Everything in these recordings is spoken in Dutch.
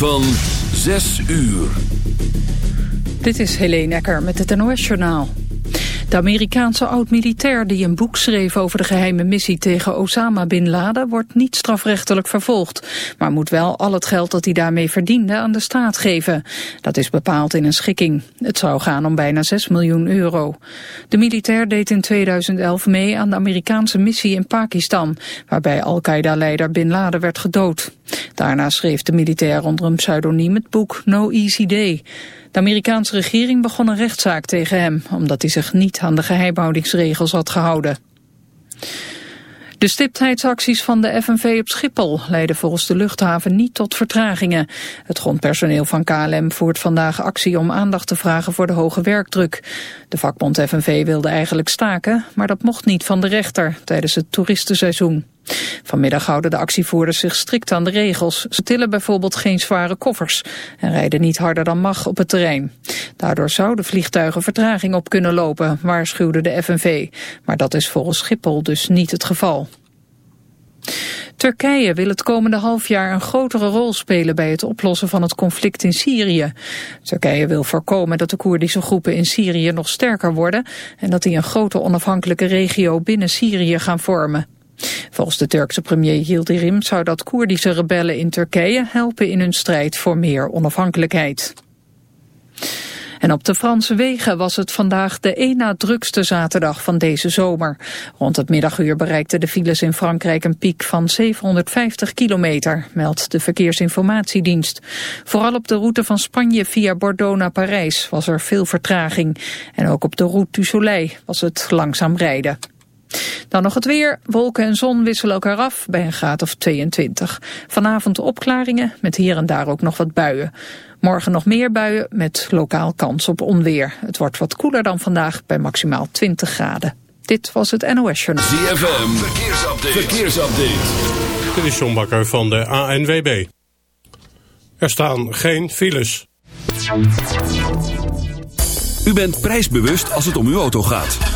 Van 6 uur. Dit is Helene Ecker met het NOS-journaal. De Amerikaanse oud-militair die een boek schreef over de geheime missie tegen Osama Bin Laden wordt niet strafrechtelijk vervolgd, maar moet wel al het geld dat hij daarmee verdiende aan de staat geven. Dat is bepaald in een schikking. Het zou gaan om bijna 6 miljoen euro. De militair deed in 2011 mee aan de Amerikaanse missie in Pakistan, waarbij Al-Qaeda-leider Bin Laden werd gedood. Daarna schreef de militair onder een pseudoniem het boek No Easy Day. De Amerikaanse regering begon een rechtszaak tegen hem, omdat hij zich niet aan de geheimhoudingsregels had gehouden. De stiptheidsacties van de FNV op Schiphol leiden volgens de luchthaven niet tot vertragingen. Het grondpersoneel van KLM voert vandaag actie om aandacht te vragen voor de hoge werkdruk. De vakbond FNV wilde eigenlijk staken, maar dat mocht niet van de rechter tijdens het toeristenseizoen. Vanmiddag houden de actievoerders zich strikt aan de regels. Ze tillen bijvoorbeeld geen zware koffers en rijden niet harder dan mag op het terrein. Daardoor zouden vliegtuigen vertraging op kunnen lopen, waarschuwde de FNV. Maar dat is volgens Schiphol dus niet het geval. Turkije wil het komende half jaar een grotere rol spelen bij het oplossen van het conflict in Syrië. Turkije wil voorkomen dat de Koerdische groepen in Syrië nog sterker worden en dat die een grote onafhankelijke regio binnen Syrië gaan vormen. Volgens de Turkse premier Yildirim zou dat Koerdische rebellen in Turkije helpen in hun strijd voor meer onafhankelijkheid. En op de Franse wegen was het vandaag de één na drukste zaterdag van deze zomer. Rond het middaguur bereikten de files in Frankrijk een piek van 750 kilometer, meldt de Verkeersinformatiedienst. Vooral op de route van Spanje via Bordeaux naar Parijs was er veel vertraging. En ook op de route du Soleil was het langzaam rijden. Dan nog het weer. Wolken en zon wisselen elkaar af bij een graad of 22. Vanavond opklaringen met hier en daar ook nog wat buien. Morgen nog meer buien met lokaal kans op onweer. Het wordt wat koeler dan vandaag bij maximaal 20 graden. Dit was het NOS Journal. ZFM, verkeersupdate. verkeersupdate. Dit is John Bakker van de ANWB. Er staan geen files. U bent prijsbewust als het om uw auto gaat.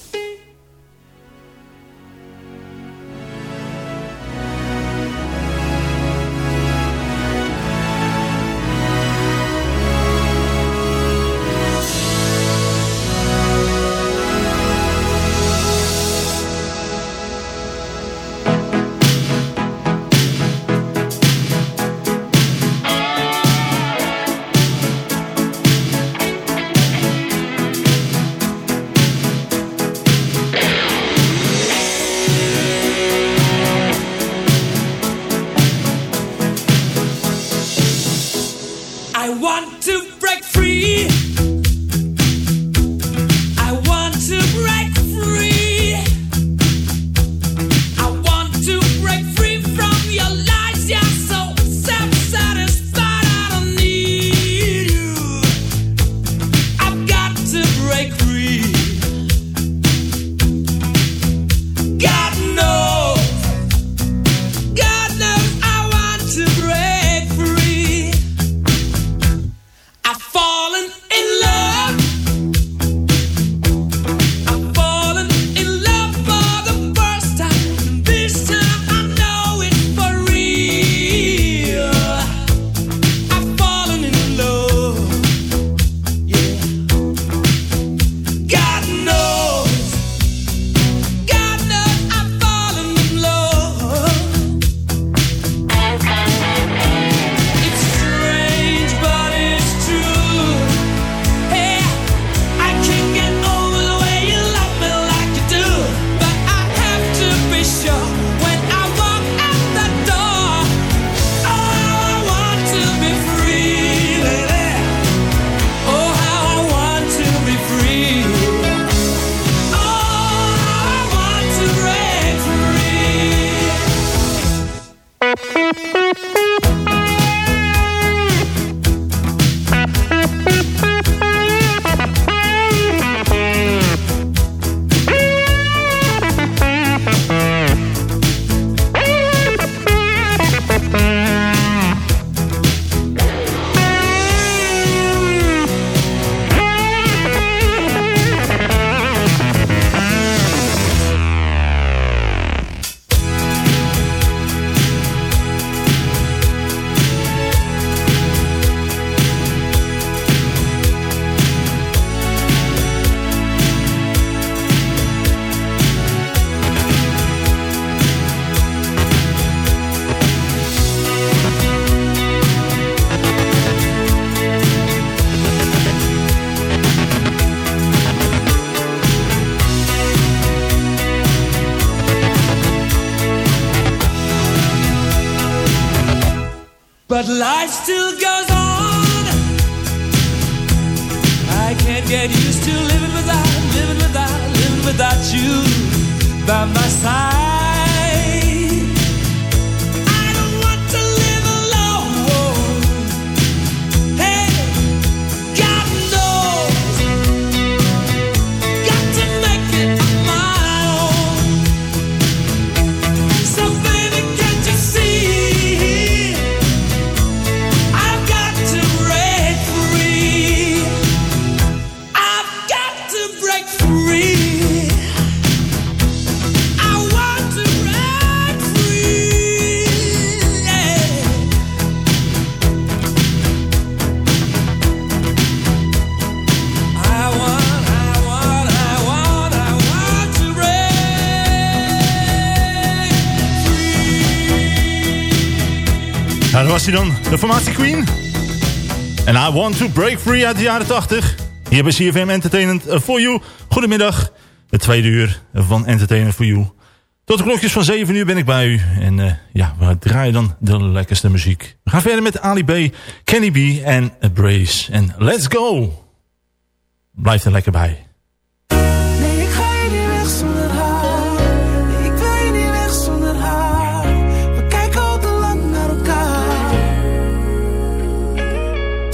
Was hij dan, de formatie Queen. En I Want To Break Free uit de jaren 80. Hier bij CFM Entertainment For You. Goedemiddag, het tweede uur van Entertainment For You. Tot de klokjes van 7 uur ben ik bij u. En uh, ja, we draaien dan de lekkerste muziek. We gaan verder met Ali B, Kenny B en Brace. En let's go! Blijf er lekker bij.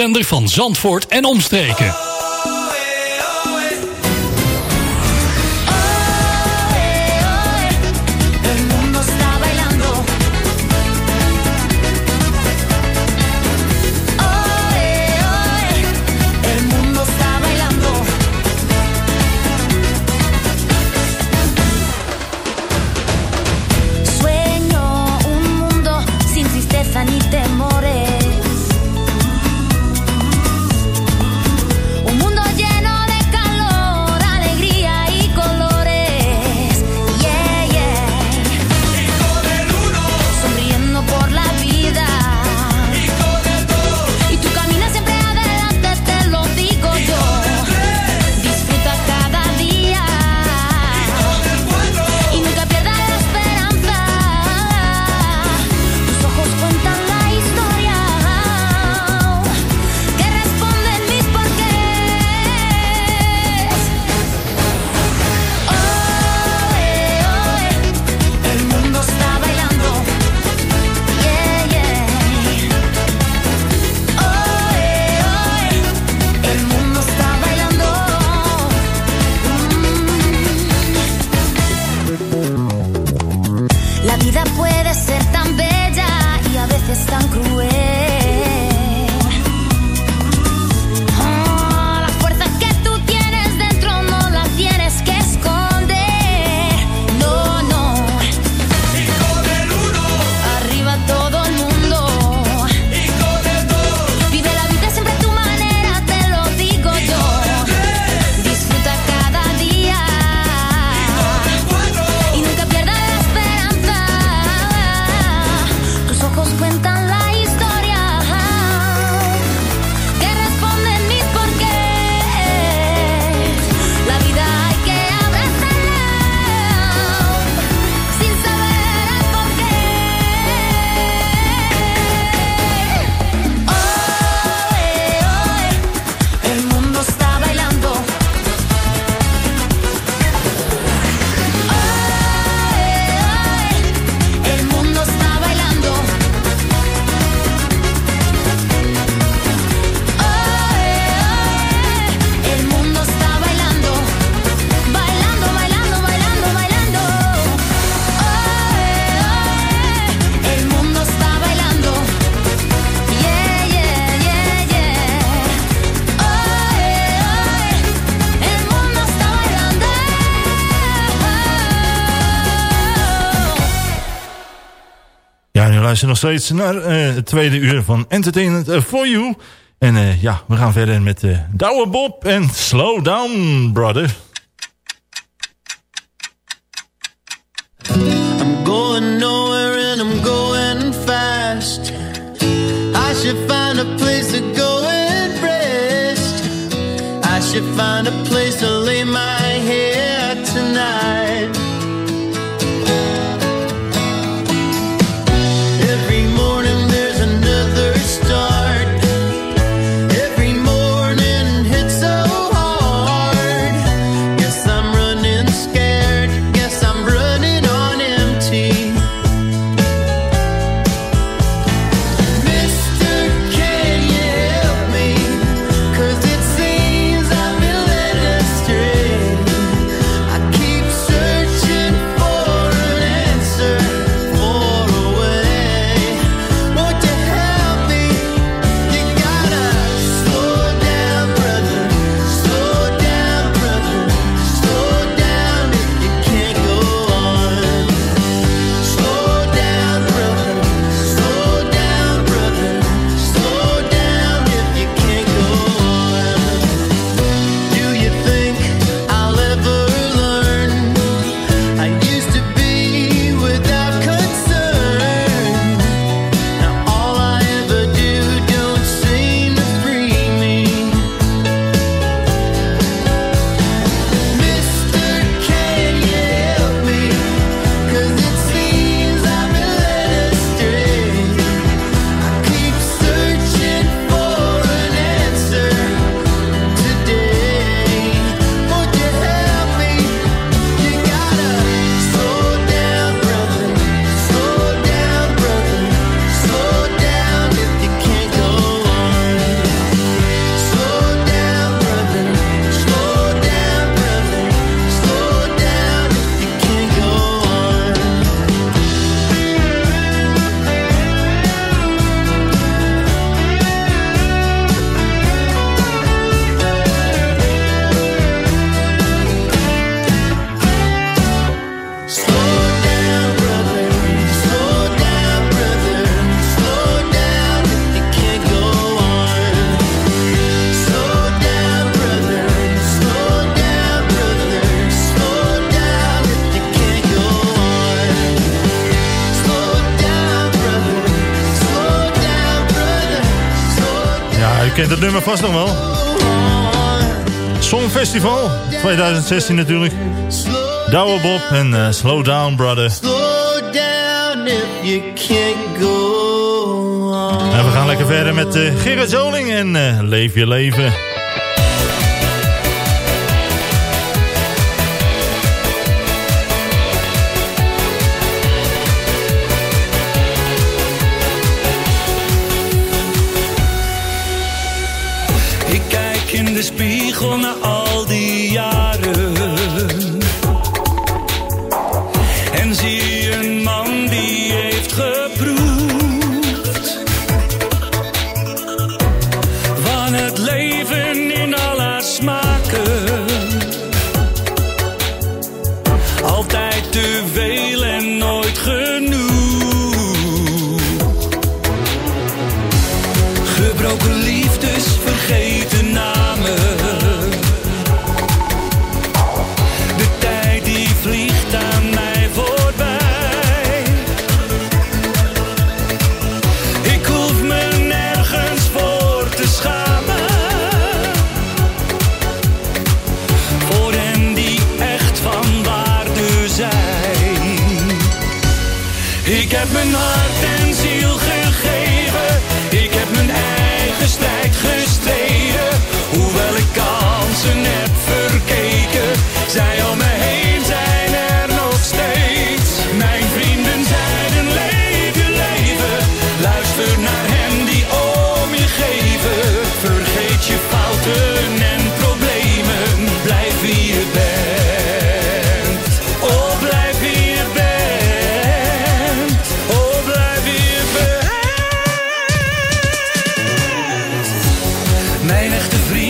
zender van Zandvoort en omstreken. nog steeds naar eh, het tweede uur van Entertainment eh, for You. En eh, ja, we gaan verder met uh, Douwe Bob en Slow Down Brother. we vast nog wel. Songfestival 2016 natuurlijk. Douwe Bob en eh, Slow Down Brother. En we gaan lekker verder met uh, Gerrit Zoling en uh, Leef je leven.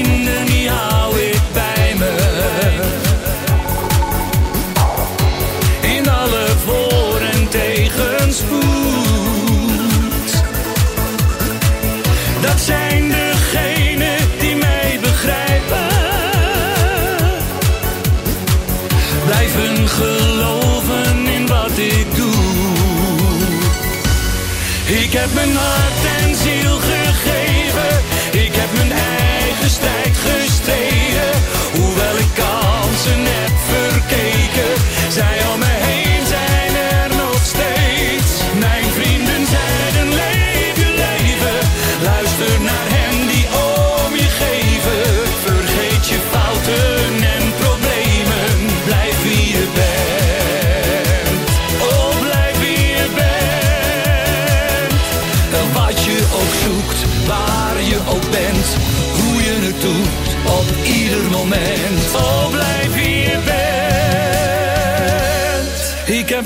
die hou ik bij me. In alle voor- en tegenspoed. Dat zijn degenen die mij begrijpen. Blijven geloven in wat ik doe. Ik heb mijn hart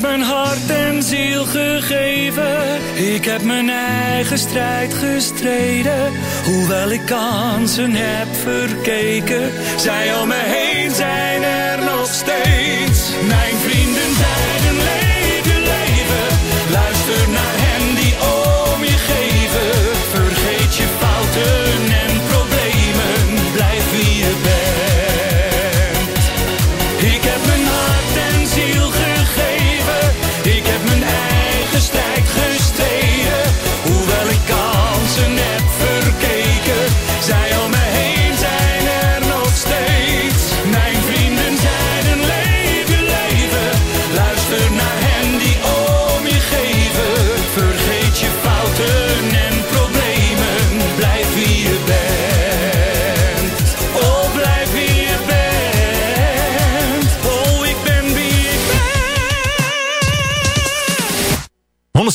mijn hart en ziel gegeven. Ik heb mijn eigen strijd gestreden. Hoewel ik kansen heb verkeken. Zij om me heen zijn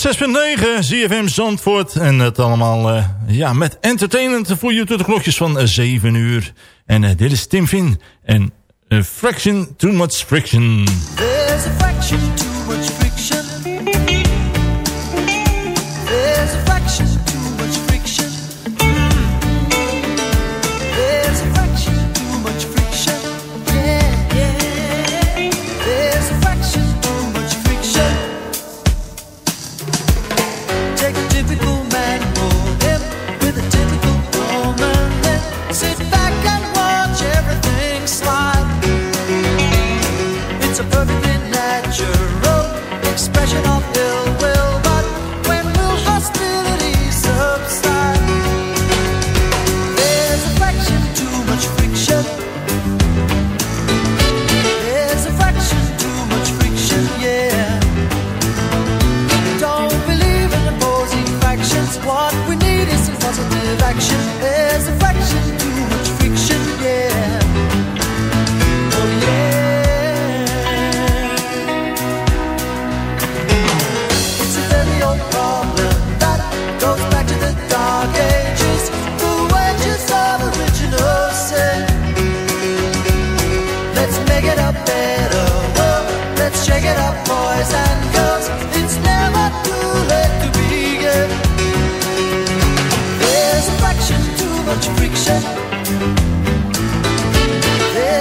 106.9, ZFM Zandvoort. En het allemaal uh, ja, met entertainment voor je tot de klokjes van eh, 7 uur. En uh, dit is Tim Finn en uh, Fraction Too Much Friction. There's a fraction too much friction.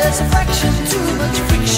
There's a fraction too much friction.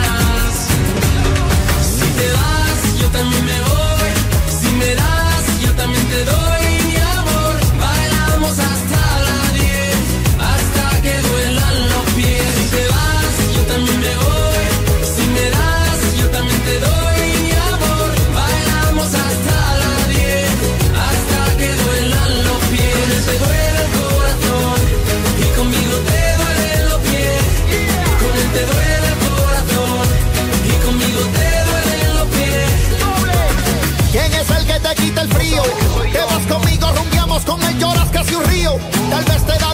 vacío. Te vas conmigo, rumbiamos con él, lloras casi un río. Tal vez te da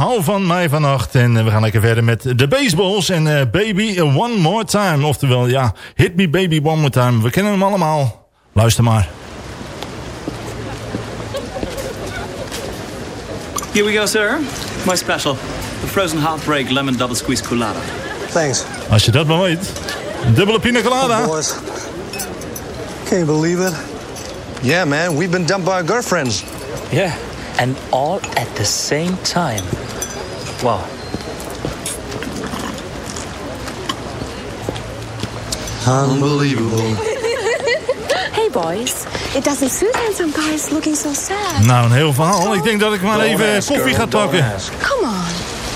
Hou van mij vannacht. En eh, we gaan lekker verder met de baseballs en eh, Baby One More Time. Oftewel, ja, Hit Me Baby One More Time. We kennen hem allemaal. Luister maar. Here we go, sir. My special. The frozen heartbreak lemon double squeeze colada. Thanks. Als je dat maar weet. Dubbele pina colada. boys. Can you believe it? Yeah, man, we've been dumped by our girlfriends. Yeah, and all at the same time. Wow. Unbelievable. Hey boys, it doesn't suit handsome guys looking so sad. Nou, een heel verhaal. Ik denk dat ik maar even koffie ga pakken. Come on,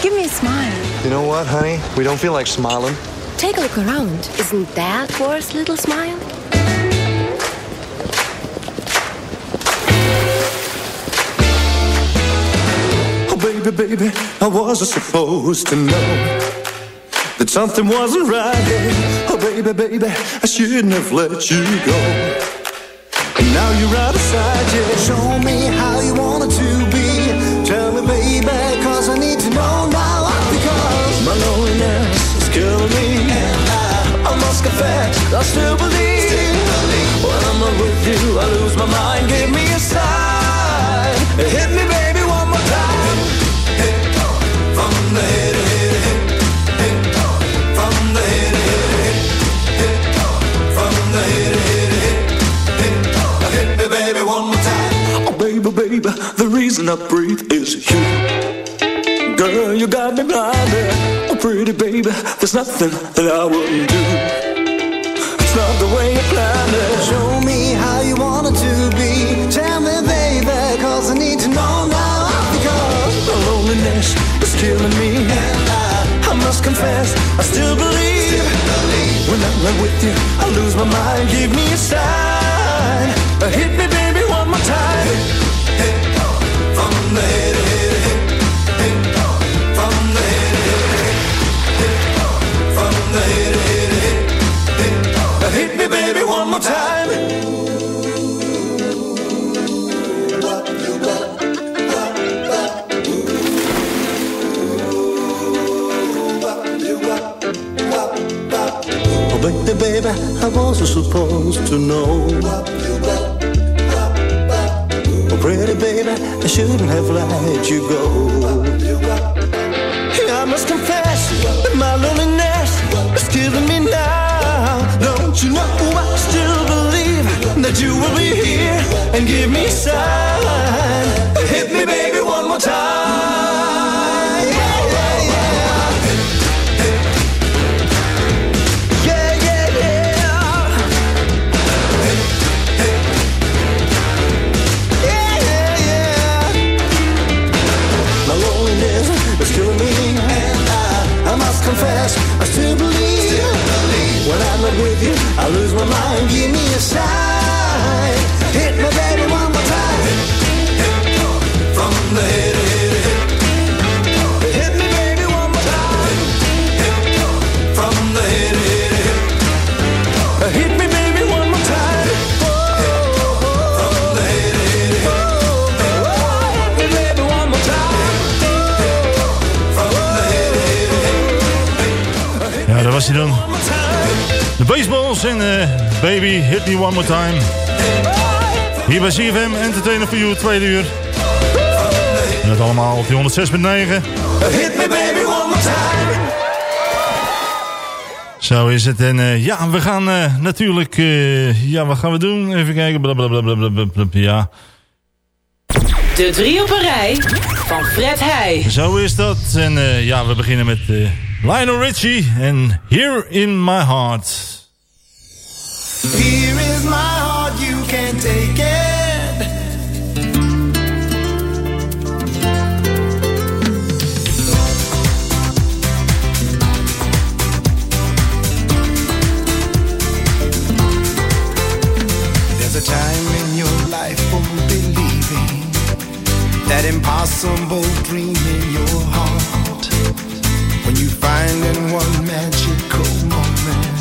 give me a smile. You know what, honey? We don't feel like smiling. Take a look around. Isn't that worth little smile? Baby, baby, I wasn't supposed to know that something wasn't right. Oh, baby, baby, I shouldn't have let you go. And now you're out of sight, yeah. Show me how you want it to be. Tell me, baby, cause I need to know now. Because My loneliness is killing me. And I, I must confess, I still believe. When I'm with you, I lose my mind. Give me a sign. Hit me, baby, reason I breathe is you. Girl, you got me blinded. Oh, pretty baby, there's nothing that I wouldn't do. It's not the way you planned it. Show me how you want it to be. Tell me, baby, cause I need to know now. Because The loneliness is killing me. And I, I must confess, I still believe. When I'm not with you, I lose my mind. Give me a sign. Hit me, baby, Oh, I wasn't supposed to know. Oh, pretty baby, I shouldn't have let you go. That you will be here and give me sign. Hit me, baby, one more time. Yeah, yeah, yeah. Yeah, yeah, yeah. Yeah, yeah, yeah. My loneliness is killing me, and I, I must confess, I still believe. still believe. When I'm not with you, I lose my mind. Give me a sign. Hit me, baby, one more time. From the hit, hit. Hit me, baby, one more time. Hit, from the hit, hit. Hit me, baby, one more time. Hit, hit. Hit me, baby, one more time. The hit, hit. Ja, was hij dan. Baseballs en eh, Baby Hit Me One More Time. Hier bij CFM, Entertainer for You, tweede uur. En dat allemaal op die 106.9. Hit me baby one more time. Zo is het. En eh, ja, we gaan eh, natuurlijk... Eh, ja, wat gaan we doen? Even kijken. Blablabla. ja. De drie op een rij van Fred Heij. Zo is dat. En ja, we beginnen met Lionel Richie. En Here in My Heart. Here is my heart, you can take that impossible dream in your heart. When you find in one magical moment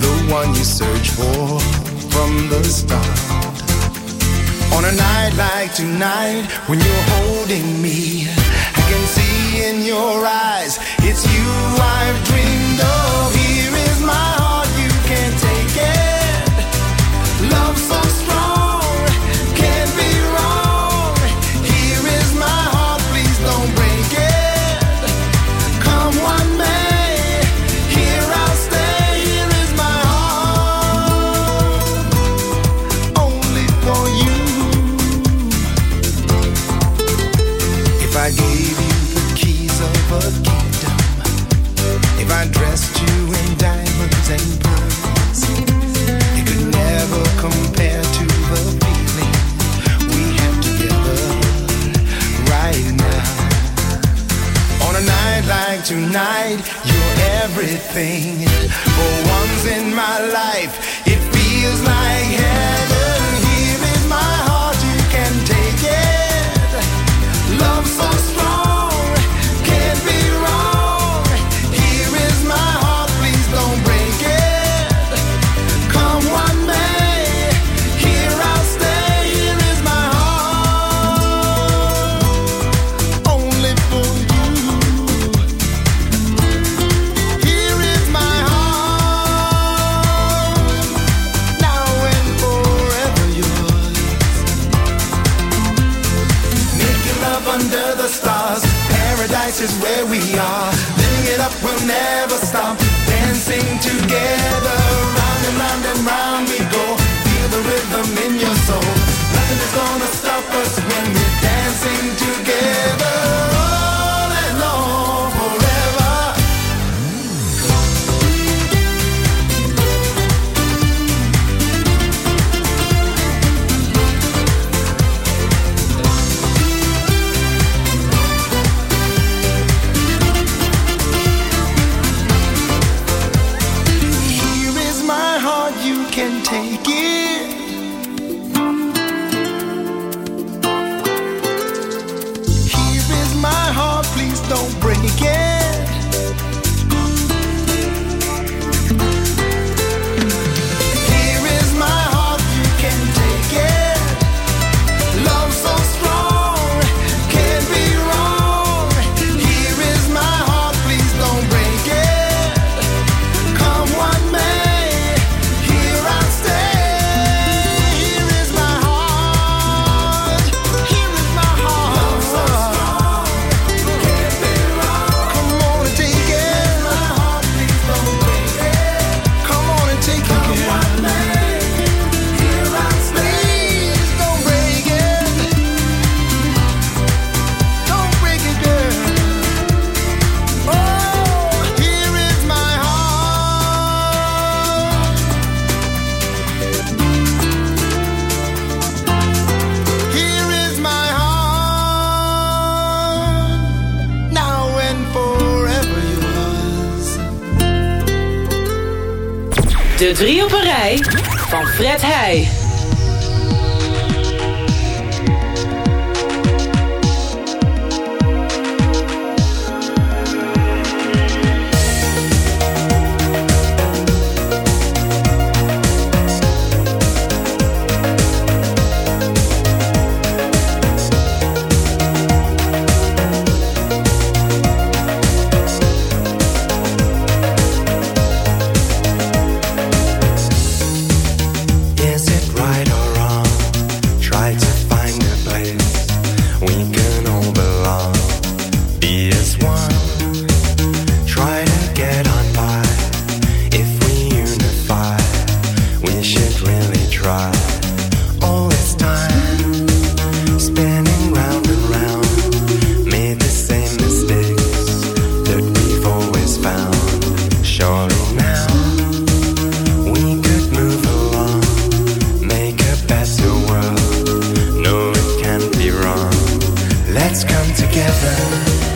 the one you search for from the start. On a night like tonight, when you're holding me, I can see in your eyes it's you I've dreamed of. night. You're everything. For once in my life, it feels like heaven. Fred Heij. let's come together.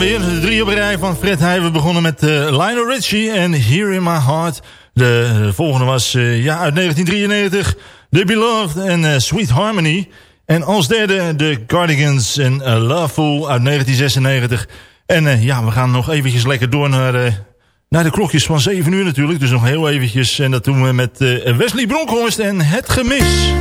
Weer. Drie op rij van Fred Heij. We begonnen met uh, Lionel Richie en Here in My Heart. De, de volgende was uh, ja, uit 1993 The Beloved en Sweet Harmony. En als derde de Cardigans en Loveful uit 1996. En ja, we gaan nog eventjes lekker door naar, naar de klokjes van 7 uur natuurlijk. Dus nog heel eventjes. En dat doen we met Wesley Bronkhorst en Het Gemis.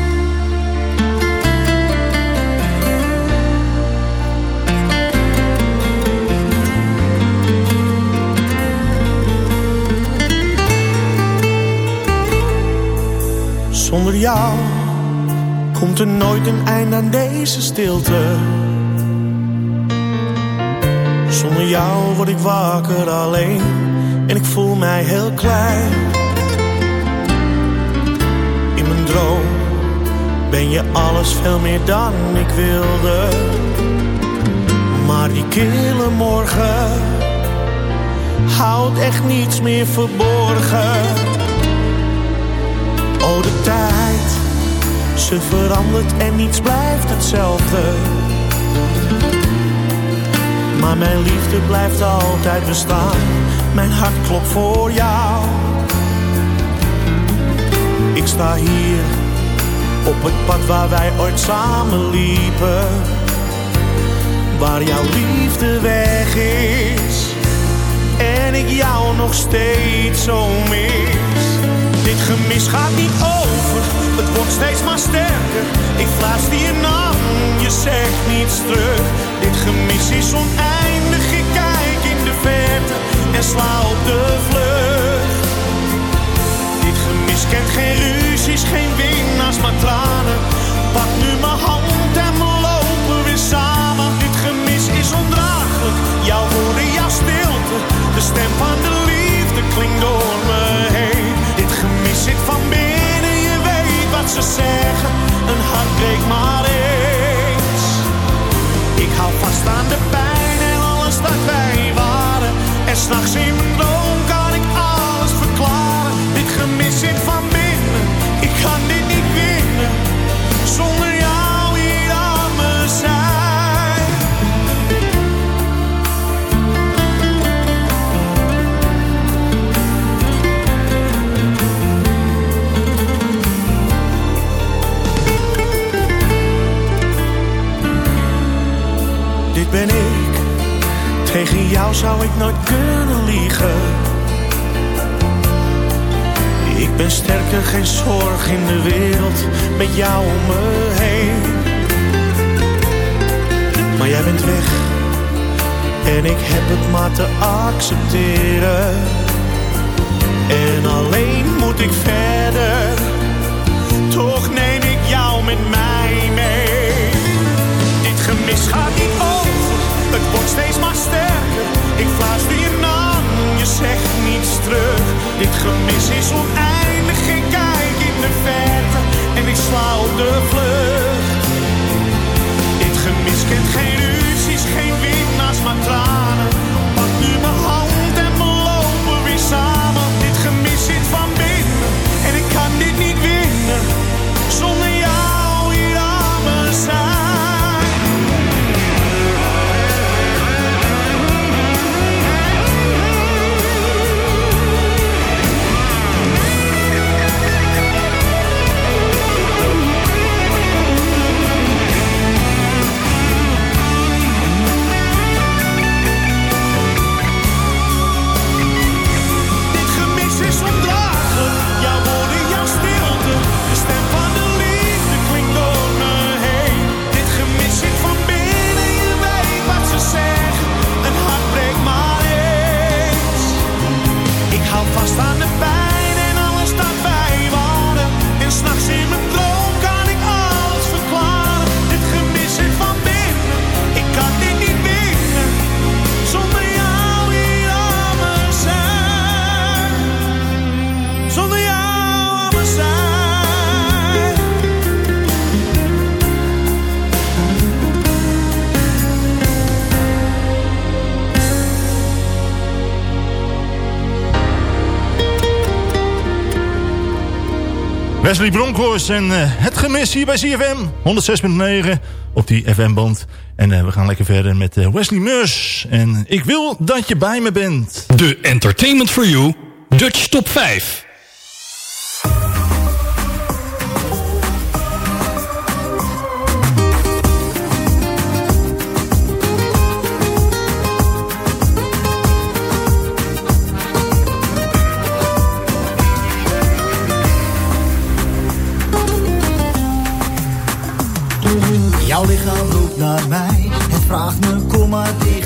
Zonder jou komt er nooit een eind aan deze stilte. Zonder jou word ik wakker alleen en ik voel mij heel klein. In mijn droom ben je alles veel meer dan ik wilde. Maar die kille morgen houdt echt niets meer verborgen. Tijd, ze verandert en niets blijft hetzelfde. Maar mijn liefde blijft altijd bestaan, mijn hart klopt voor jou. Ik sta hier, op het pad waar wij ooit samen liepen. Waar jouw liefde weg is, en ik jou nog steeds zo mis. Dit gemis gaat niet over, het wordt steeds maar sterker. Ik fluister je naam, je zegt niets terug. Dit gemis is oneindig, ik kijk in de verte en sla op de vlucht. Dit gemis kent geen ruzies, geen winnaars, maar tranen. Pak nu mijn hand en we lopen weer samen. Dit gemis is ondraaglijk, jouw woorden, jouw stilte. De stem van de liefde klinkt door me heen. Wat ze zeggen. Een hart breekt maar eens. Ik hou vast aan de pijn en alles dat wij waren. En s'nachts in mijn droom kan ik alles verklaren. Dit gemis zit van jou zou ik nooit kunnen liegen. Ik ben sterker, geen zorg in de wereld, met jou om me heen. Maar jij bent weg, en ik heb het maar te accepteren. En alleen moet ik verder, Gemis is oneindig, ik kijk in de verte en ik sla op de vlucht. Dit gemis kent geen Wesley Bronkhorst en eh, het gemis hier bij CFM. 106.9 op die FM-band. En eh, we gaan lekker verder met eh, Wesley Meurs. En ik wil dat je bij me bent. De Entertainment for You Dutch Top 5.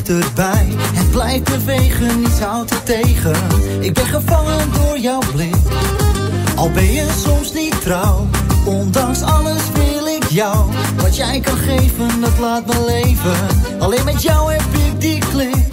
Dichterbij. Het blijft bewegen, niets houdt het tegen. Ik ben gevangen door jouw blik. Al ben je soms niet trouw. Ondanks alles wil ik jou. Wat jij kan geven, dat laat me leven. Alleen met jou heb ik die klik.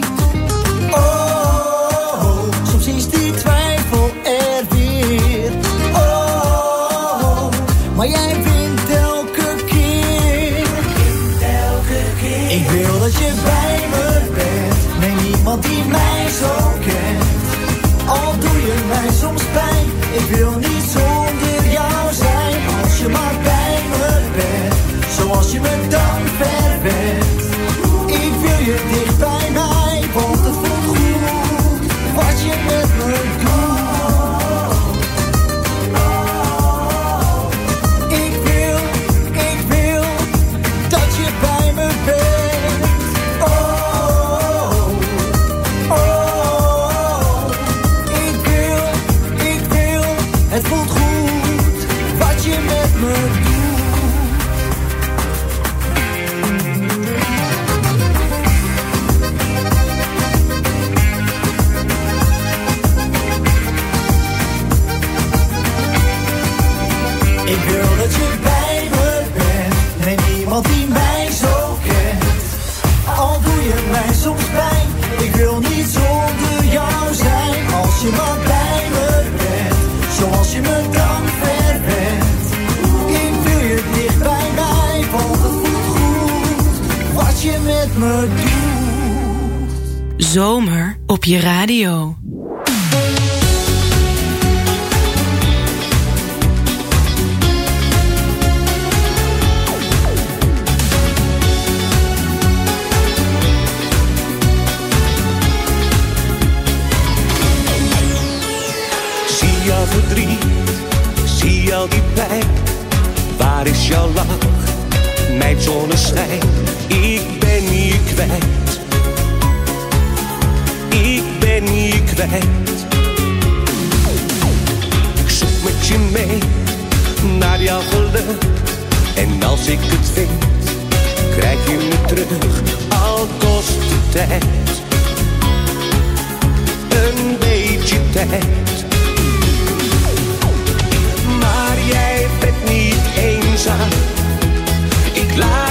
Krijg je me terug. Al kost de tijd. Een beetje tijd. Maar jij bent niet eenzaam. Ik laat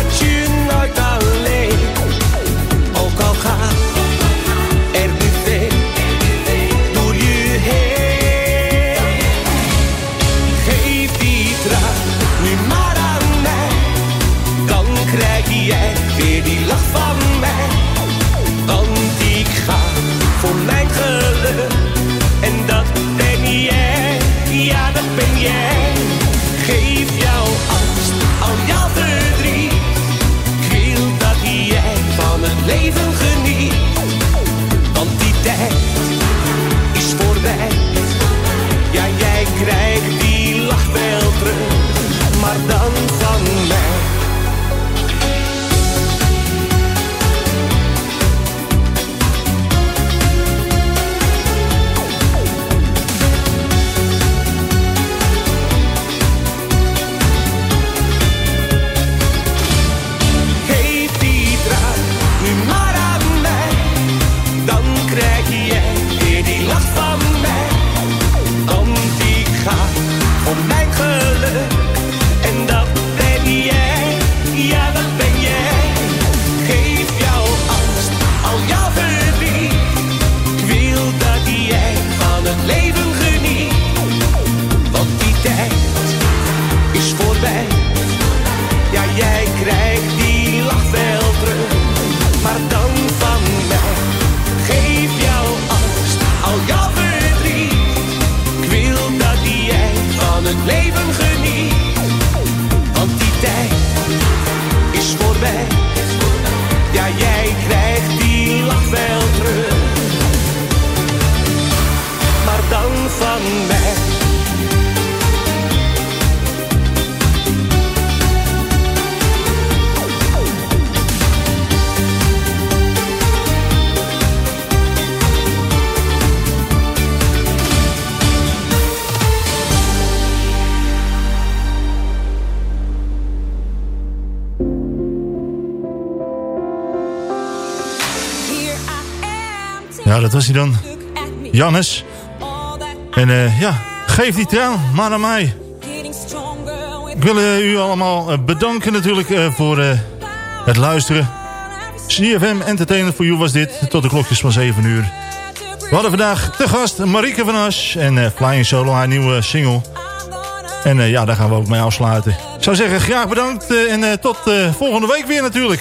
was hij dan. Jannes. En eh, ja, geef die traan maar aan mij. Ik wil eh, u allemaal eh, bedanken natuurlijk voor het luisteren. CFM Entertainment voor u was dit. Tot de klokjes van 7 uur. We hadden vandaag te gast Marieke van As en Flying Solo, haar nieuwe single. En ja, daar gaan we ook mee afsluiten. Ik zou zeggen, graag bedankt en tot volgende week weer natuurlijk.